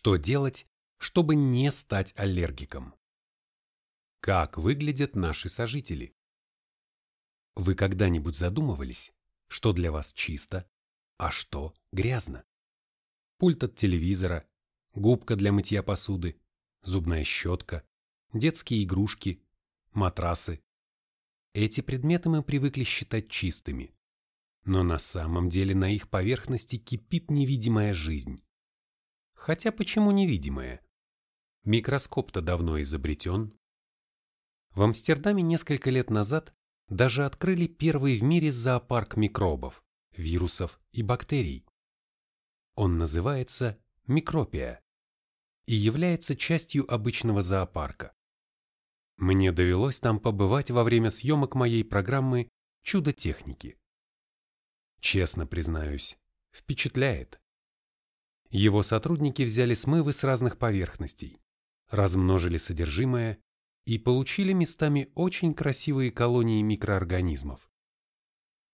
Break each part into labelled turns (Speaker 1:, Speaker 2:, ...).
Speaker 1: Что делать, чтобы не стать аллергиком? Как выглядят наши сожители? Вы когда-нибудь задумывались, что для вас чисто, а что грязно? Пульт от телевизора, губка для мытья посуды, зубная щетка, детские игрушки, матрасы. Эти предметы мы привыкли считать чистыми, но на самом деле на их поверхности кипит невидимая жизнь. Хотя почему невидимая? Микроскоп-то давно изобретен. В Амстердаме несколько лет назад даже открыли первый в мире зоопарк микробов, вирусов и бактерий. Он называется микропия и является частью обычного зоопарка. Мне довелось там побывать во время съемок моей программы «Чудо техники». Честно признаюсь, впечатляет. Его сотрудники взяли смывы с разных поверхностей, размножили содержимое и получили местами очень красивые колонии микроорганизмов.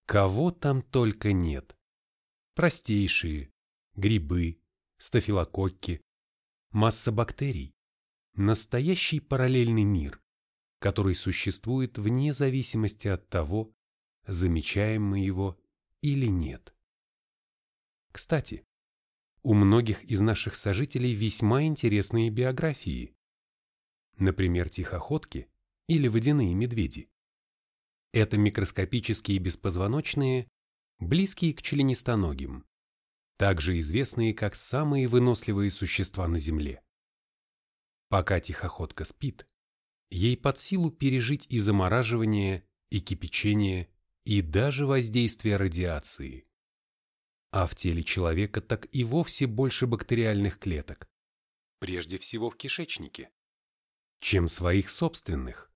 Speaker 1: Кого там только нет. Простейшие, грибы, стафилококки, масса бактерий. Настоящий параллельный мир, который существует вне зависимости от того, замечаем мы его или нет. Кстати, у многих из наших сожителей весьма интересные биографии. Например, тихоходки или водяные медведи. Это микроскопические беспозвоночные, близкие к членистоногим, также известные как самые выносливые существа на Земле. Пока тихоходка спит, ей под силу пережить и замораживание, и кипячение, и даже воздействие радиации. А в теле человека так и вовсе больше бактериальных клеток, прежде всего в кишечнике, чем своих собственных.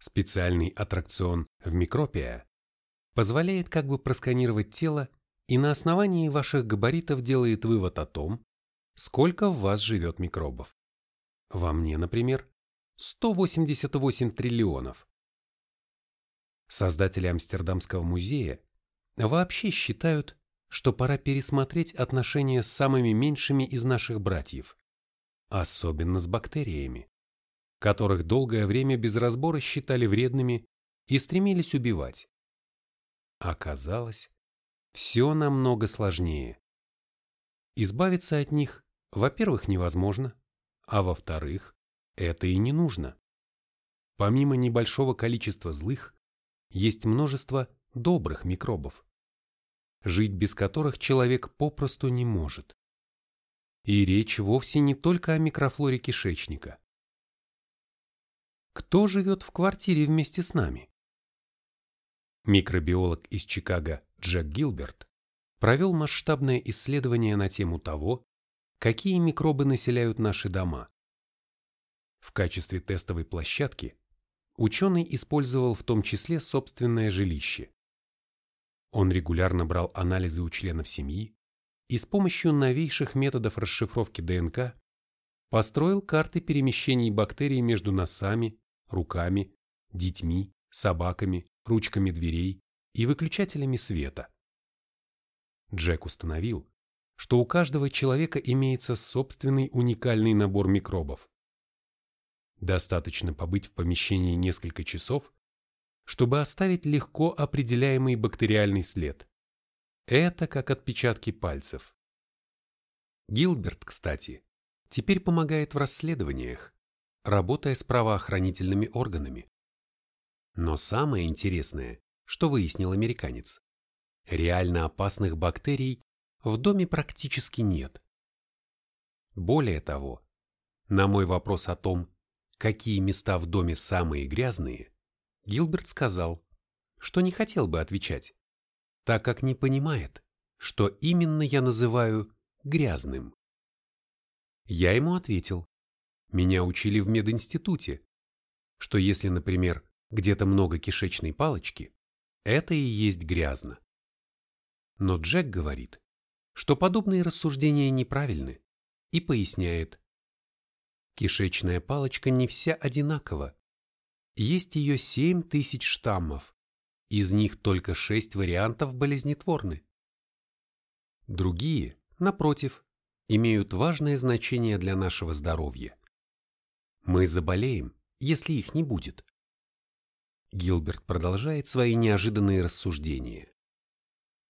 Speaker 1: Специальный аттракцион в микропия позволяет как бы просканировать тело и на основании ваших габаритов делает вывод о том, сколько в вас живет микробов. Во мне, например, 188 триллионов. Создатели Амстердамского музея вообще считают, что пора пересмотреть отношения с самыми меньшими из наших братьев, особенно с бактериями, которых долгое время без разбора считали вредными и стремились убивать. Оказалось, все намного сложнее. Избавиться от них, во-первых, невозможно, а во-вторых, это и не нужно. Помимо небольшого количества злых, есть множество добрых микробов, жить без которых человек попросту не может. И речь вовсе не только о микрофлоре кишечника. Кто живет в квартире вместе с нами? Микробиолог из Чикаго Джек Гилберт провел масштабное исследование на тему того, какие микробы населяют наши дома. В качестве тестовой площадки ученый использовал в том числе собственное жилище. Он регулярно брал анализы у членов семьи и с помощью новейших методов расшифровки ДНК построил карты перемещений бактерий между носами, руками, детьми, собаками, ручками дверей и выключателями света. Джек установил, что у каждого человека имеется собственный уникальный набор микробов. Достаточно побыть в помещении несколько часов, чтобы оставить легко определяемый бактериальный след. Это как отпечатки пальцев. Гилберт, кстати, теперь помогает в расследованиях, работая с правоохранительными органами. Но самое интересное, что выяснил американец. Реально опасных бактерий в доме практически нет. Более того, на мой вопрос о том, какие места в доме самые грязные, Гилберт сказал, что не хотел бы отвечать, так как не понимает, что именно я называю грязным. Я ему ответил, меня учили в мединституте, что если, например, где-то много кишечной палочки, это и есть грязно. Но Джек говорит, что подобные рассуждения неправильны, и поясняет. Кишечная палочка не вся одинакова. Есть ее 7 тысяч штаммов, из них только 6 вариантов болезнетворны. Другие, напротив, имеют важное значение для нашего здоровья. Мы заболеем, если их не будет. Гилберт продолжает свои неожиданные рассуждения.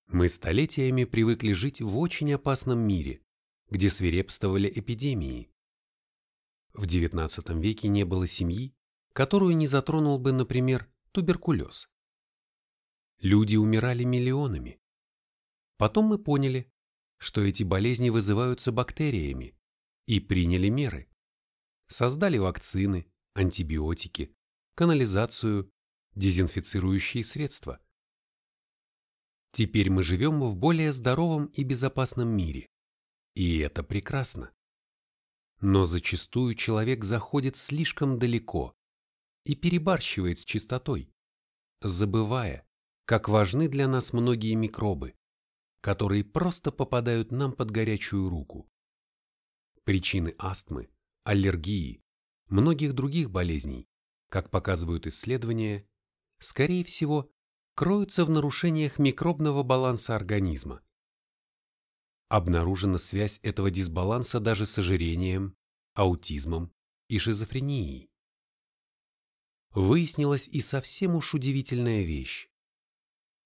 Speaker 1: Мы столетиями привыкли жить в очень опасном мире, где свирепствовали эпидемии. В XIX веке не было семьи, которую не затронул бы, например, туберкулез. Люди умирали миллионами. Потом мы поняли, что эти болезни вызываются бактериями, и приняли меры. Создали вакцины, антибиотики, канализацию, дезинфицирующие средства. Теперь мы живем в более здоровом и безопасном мире. И это прекрасно. Но зачастую человек заходит слишком далеко и перебарщивает с чистотой, забывая, как важны для нас многие микробы, которые просто попадают нам под горячую руку. Причины астмы, аллергии, многих других болезней, как показывают исследования, скорее всего, кроются в нарушениях микробного баланса организма. Обнаружена связь этого дисбаланса даже с ожирением, аутизмом и шизофренией. Выяснилась и совсем уж удивительная вещь.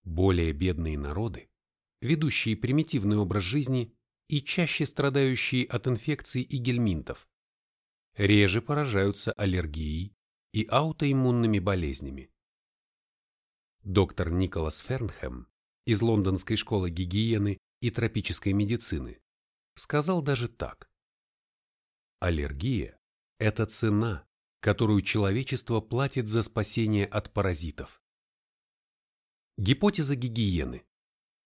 Speaker 1: Более бедные народы, ведущие примитивный образ жизни и чаще страдающие от инфекций и гельминтов, реже поражаются аллергией и аутоиммунными болезнями. Доктор Николас Фернхэм из Лондонской школы гигиены и тропической медицины сказал даже так. Аллергия – это цена, которую человечество платит за спасение от паразитов. Гипотеза гигиены.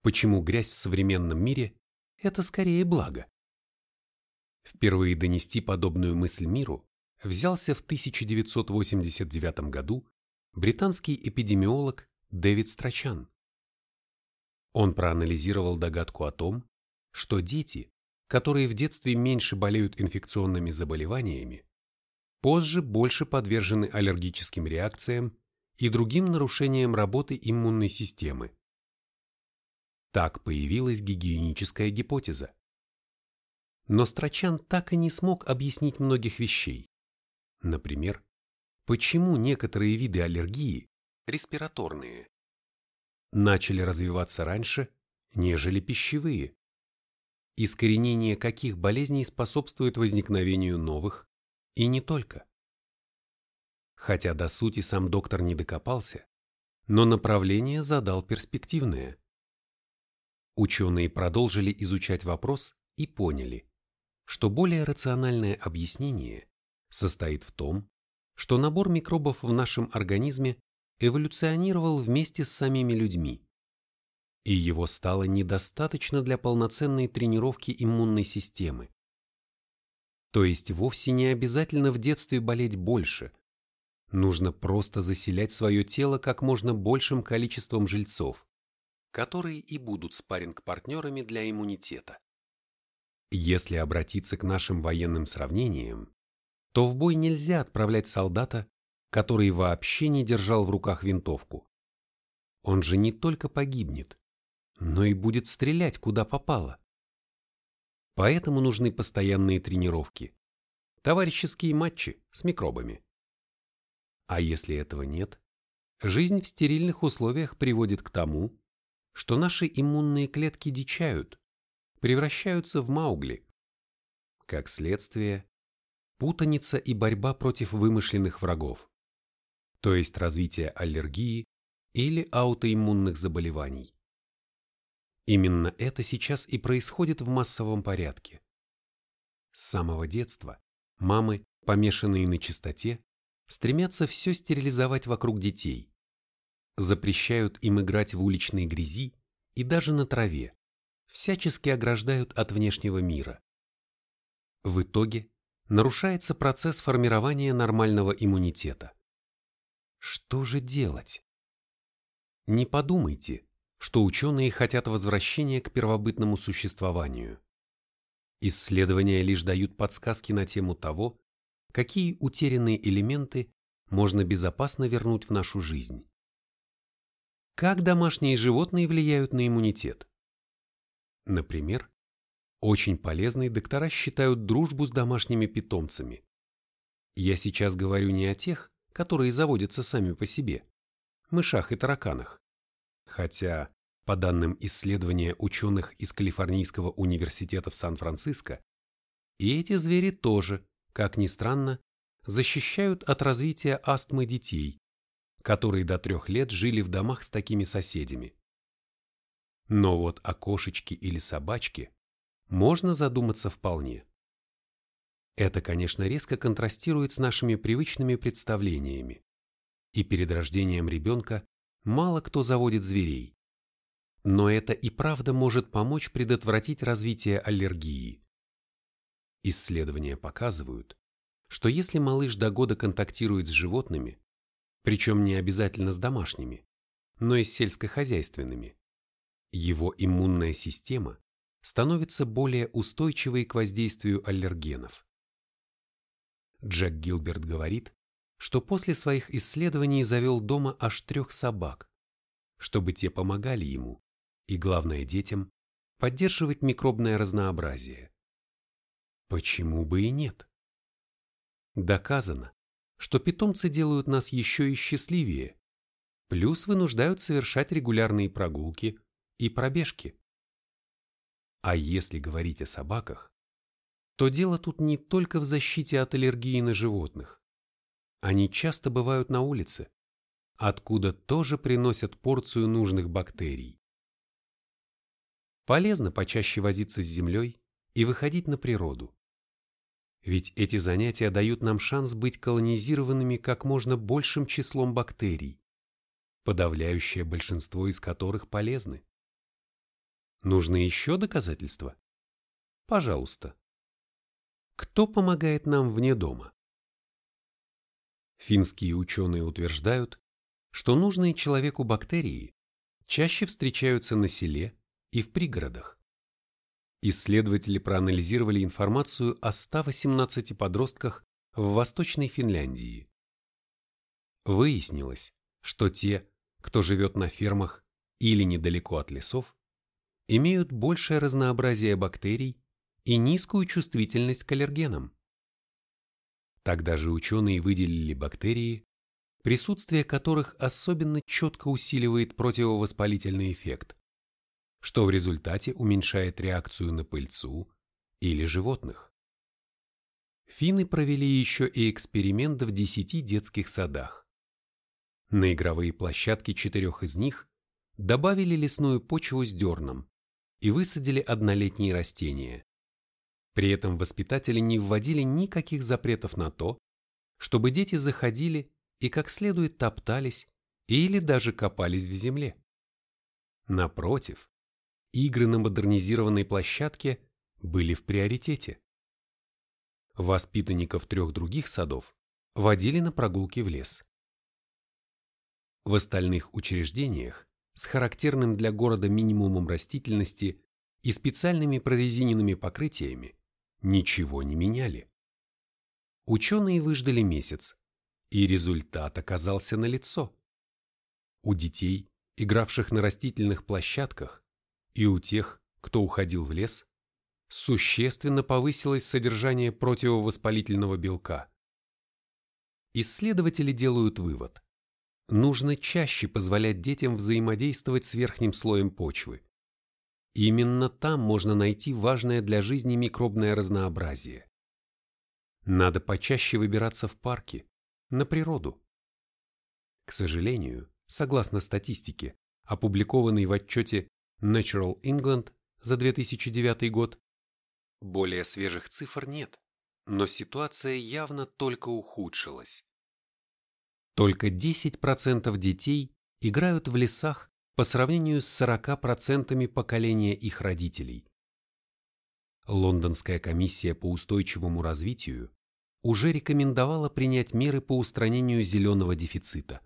Speaker 1: Почему грязь в современном мире – это скорее благо? Впервые донести подобную мысль миру взялся в 1989 году британский эпидемиолог Дэвид Страчан. Он проанализировал догадку о том, что дети, которые в детстве меньше болеют инфекционными заболеваниями, позже больше подвержены аллергическим реакциям и другим нарушениям работы иммунной системы. Так появилась гигиеническая гипотеза. Но Страчан так и не смог объяснить многих вещей. Например, почему некоторые виды аллергии, респираторные, начали развиваться раньше, нежели пищевые. Искоренение каких болезней способствует возникновению новых, и не только. Хотя до сути сам доктор не докопался, но направление задал перспективное. Ученые продолжили изучать вопрос и поняли, что более рациональное объяснение состоит в том, что набор микробов в нашем организме эволюционировал вместе с самими людьми, и его стало недостаточно для полноценной тренировки иммунной системы. То есть вовсе не обязательно в детстве болеть больше. Нужно просто заселять свое тело как можно большим количеством жильцов, которые и будут спарринг-партнерами для иммунитета. Если обратиться к нашим военным сравнениям, то в бой нельзя отправлять солдата, который вообще не держал в руках винтовку. Он же не только погибнет, но и будет стрелять куда попало. Поэтому нужны постоянные тренировки, товарищеские матчи с микробами. А если этого нет, жизнь в стерильных условиях приводит к тому, что наши иммунные клетки дичают, превращаются в маугли. Как следствие, путаница и борьба против вымышленных врагов то есть развитие аллергии или аутоиммунных заболеваний. Именно это сейчас и происходит в массовом порядке. С самого детства мамы, помешанные на чистоте, стремятся все стерилизовать вокруг детей, запрещают им играть в уличной грязи и даже на траве, всячески ограждают от внешнего мира. В итоге нарушается процесс формирования нормального иммунитета. Что же делать? Не подумайте, что ученые хотят возвращения к первобытному существованию. Исследования лишь дают подсказки на тему того, какие утерянные элементы можно безопасно вернуть в нашу жизнь. Как домашние животные влияют на иммунитет? Например, Очень полезной доктора считают дружбу с домашними питомцами. Я сейчас говорю не о тех, которые заводятся сами по себе, мышах и тараканах. Хотя, по данным исследования ученых из Калифорнийского университета в Сан-Франциско, и эти звери тоже, как ни странно, защищают от развития астмы детей, которые до трех лет жили в домах с такими соседями. Но вот о кошечке или собачке можно задуматься вполне. Это, конечно, резко контрастирует с нашими привычными представлениями. И перед рождением ребенка мало кто заводит зверей. Но это и правда может помочь предотвратить развитие аллергии. Исследования показывают, что если малыш до года контактирует с животными, причем не обязательно с домашними, но и с сельскохозяйственными, его иммунная система становится более устойчивой к воздействию аллергенов. Джек Гилберт говорит, что после своих исследований завел дома аж трех собак, чтобы те помогали ему, и, главное, детям, поддерживать микробное разнообразие. Почему бы и нет? Доказано, что питомцы делают нас еще и счастливее, плюс вынуждают совершать регулярные прогулки и пробежки. А если говорить о собаках, то дело тут не только в защите от аллергии на животных. Они часто бывают на улице, откуда тоже приносят порцию нужных бактерий. Полезно почаще возиться с землей и выходить на природу. Ведь эти занятия дают нам шанс быть колонизированными как можно большим числом бактерий, подавляющее большинство из которых полезны. Нужны еще доказательства? Пожалуйста. Кто помогает нам вне дома? Финские ученые утверждают, что нужные человеку бактерии чаще встречаются на селе и в пригородах. Исследователи проанализировали информацию о 118 подростках в Восточной Финляндии. Выяснилось, что те, кто живет на фермах или недалеко от лесов, имеют большее разнообразие бактерий и низкую чувствительность к аллергенам. Тогда же ученые выделили бактерии, присутствие которых особенно четко усиливает противовоспалительный эффект, что в результате уменьшает реакцию на пыльцу или животных. Финны провели еще и эксперимент в 10 детских садах. На игровые площадки четырех из них добавили лесную почву с дерном, и высадили однолетние растения. При этом воспитатели не вводили никаких запретов на то, чтобы дети заходили и как следует топтались или даже копались в земле. Напротив, игры на модернизированной площадке были в приоритете. Воспитанников трех других садов водили на прогулки в лес. В остальных учреждениях с характерным для города минимумом растительности и специальными прорезиненными покрытиями, ничего не меняли. Ученые выждали месяц, и результат оказался налицо. У детей, игравших на растительных площадках, и у тех, кто уходил в лес, существенно повысилось содержание противовоспалительного белка. Исследователи делают вывод нужно чаще позволять детям взаимодействовать с верхним слоем почвы. Именно там можно найти важное для жизни микробное разнообразие. Надо почаще выбираться в парки, на природу. К сожалению, согласно статистике, опубликованной в отчете Natural England за 2009 год, более свежих цифр нет, но ситуация явно только ухудшилась. Только 10% детей играют в лесах по сравнению с 40% поколения их родителей. Лондонская комиссия по устойчивому развитию уже рекомендовала принять меры по устранению зеленого дефицита.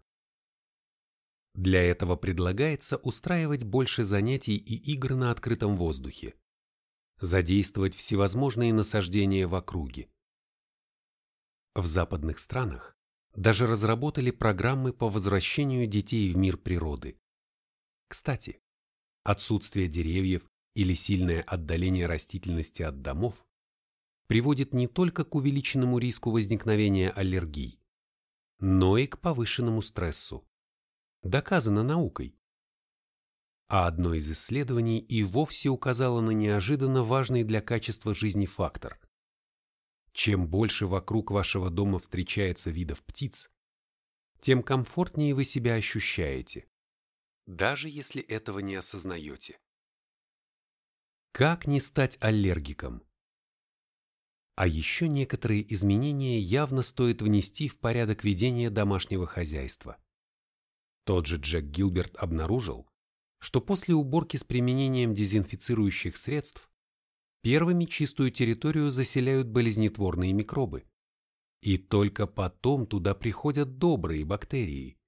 Speaker 1: Для этого предлагается устраивать больше занятий и игр на открытом воздухе, задействовать всевозможные насаждения в округе. В западных странах даже разработали программы по возвращению детей в мир природы. Кстати, отсутствие деревьев или сильное отдаление растительности от домов приводит не только к увеличенному риску возникновения аллергий, но и к повышенному стрессу. Доказано наукой. А одно из исследований и вовсе указало на неожиданно важный для качества жизни фактор. Чем больше вокруг вашего дома встречается видов птиц, тем комфортнее вы себя ощущаете, даже если этого не осознаете. Как не стать аллергиком? А еще некоторые изменения явно стоит внести в порядок ведения домашнего хозяйства. Тот же Джек Гилберт обнаружил, что после уборки с применением дезинфицирующих средств первыми чистую территорию заселяют болезнетворные микробы, и только потом туда приходят добрые бактерии.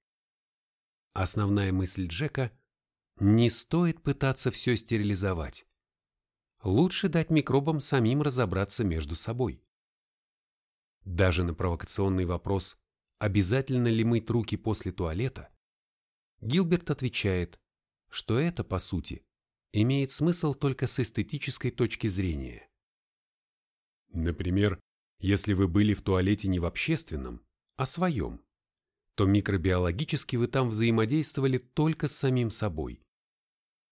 Speaker 1: Основная мысль Джека – не стоит пытаться все стерилизовать. Лучше дать микробам самим разобраться между собой. Даже на провокационный вопрос, обязательно ли мыть руки после туалета, Гилберт отвечает, что это, по сути, имеет смысл только с эстетической точки зрения. Например, если вы были в туалете не в общественном, а своем, то микробиологически вы там взаимодействовали только с самим собой.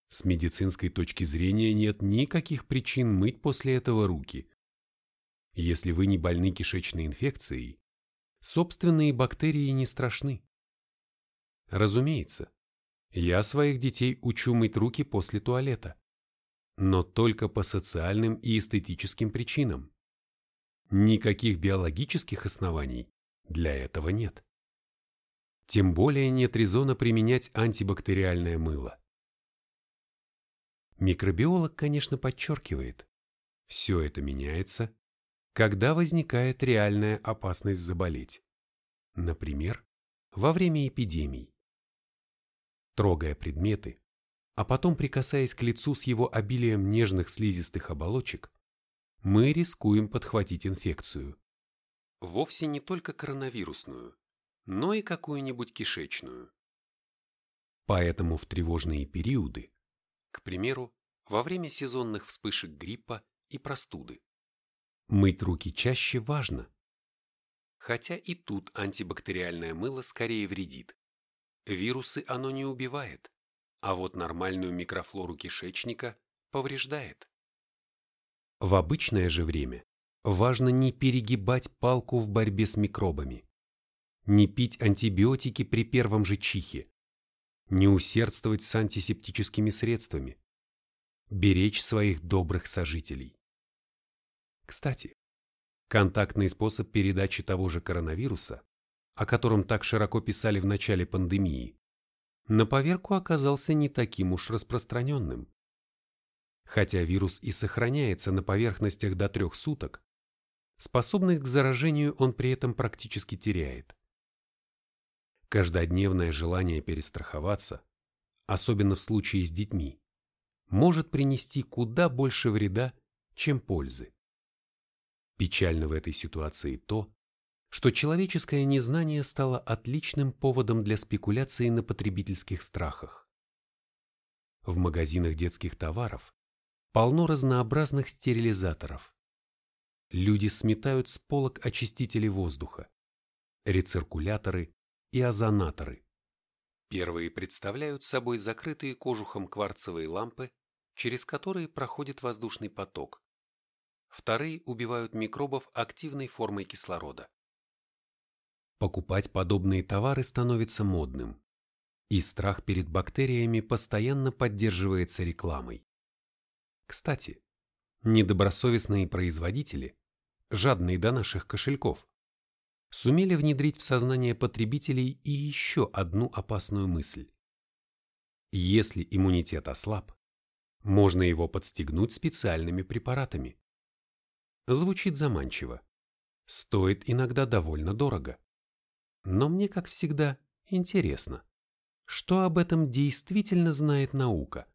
Speaker 1: С медицинской точки зрения нет никаких причин мыть после этого руки. Если вы не больны кишечной инфекцией, собственные бактерии не страшны. Разумеется, я своих детей учу мыть руки после туалета. Но только по социальным и эстетическим причинам. Никаких биологических оснований для этого нет. Тем более нет резона применять антибактериальное мыло. Микробиолог, конечно, подчеркивает, все это меняется, когда возникает реальная опасность заболеть. Например, во время эпидемий трогая предметы, а потом прикасаясь к лицу с его обилием нежных слизистых оболочек, мы рискуем подхватить инфекцию. Вовсе не только коронавирусную, но и какую-нибудь кишечную. Поэтому в тревожные периоды, к примеру, во время сезонных вспышек гриппа и простуды, мыть руки чаще важно. Хотя и тут антибактериальное мыло скорее вредит. Вирусы оно не убивает, а вот нормальную микрофлору кишечника повреждает. В обычное же время важно не перегибать палку в борьбе с микробами, не пить антибиотики при первом же чихе, не усердствовать с антисептическими средствами, беречь своих добрых сожителей. Кстати, контактный способ передачи того же коронавируса о котором так широко писали в начале пандемии, на поверку оказался не таким уж распространенным. Хотя вирус и сохраняется на поверхностях до трех суток, способность к заражению он при этом практически теряет. Каждодневное желание перестраховаться, особенно в случае с детьми, может принести куда больше вреда, чем пользы. Печально в этой ситуации то, что человеческое незнание стало отличным поводом для спекуляции на потребительских страхах. В магазинах детских товаров полно разнообразных стерилизаторов. Люди сметают с полок очистители воздуха, рециркуляторы и озонаторы. Первые представляют собой закрытые кожухом кварцевые лампы, через которые проходит воздушный поток. Вторые убивают микробов активной формой кислорода. Покупать подобные товары становится модным, и страх перед бактериями постоянно поддерживается рекламой. Кстати, недобросовестные производители, жадные до наших кошельков, сумели внедрить в сознание потребителей и еще одну опасную мысль. Если иммунитет ослаб, можно его подстегнуть специальными препаратами. Звучит заманчиво. Стоит иногда довольно дорого. Но мне, как всегда, интересно, что об этом действительно знает наука.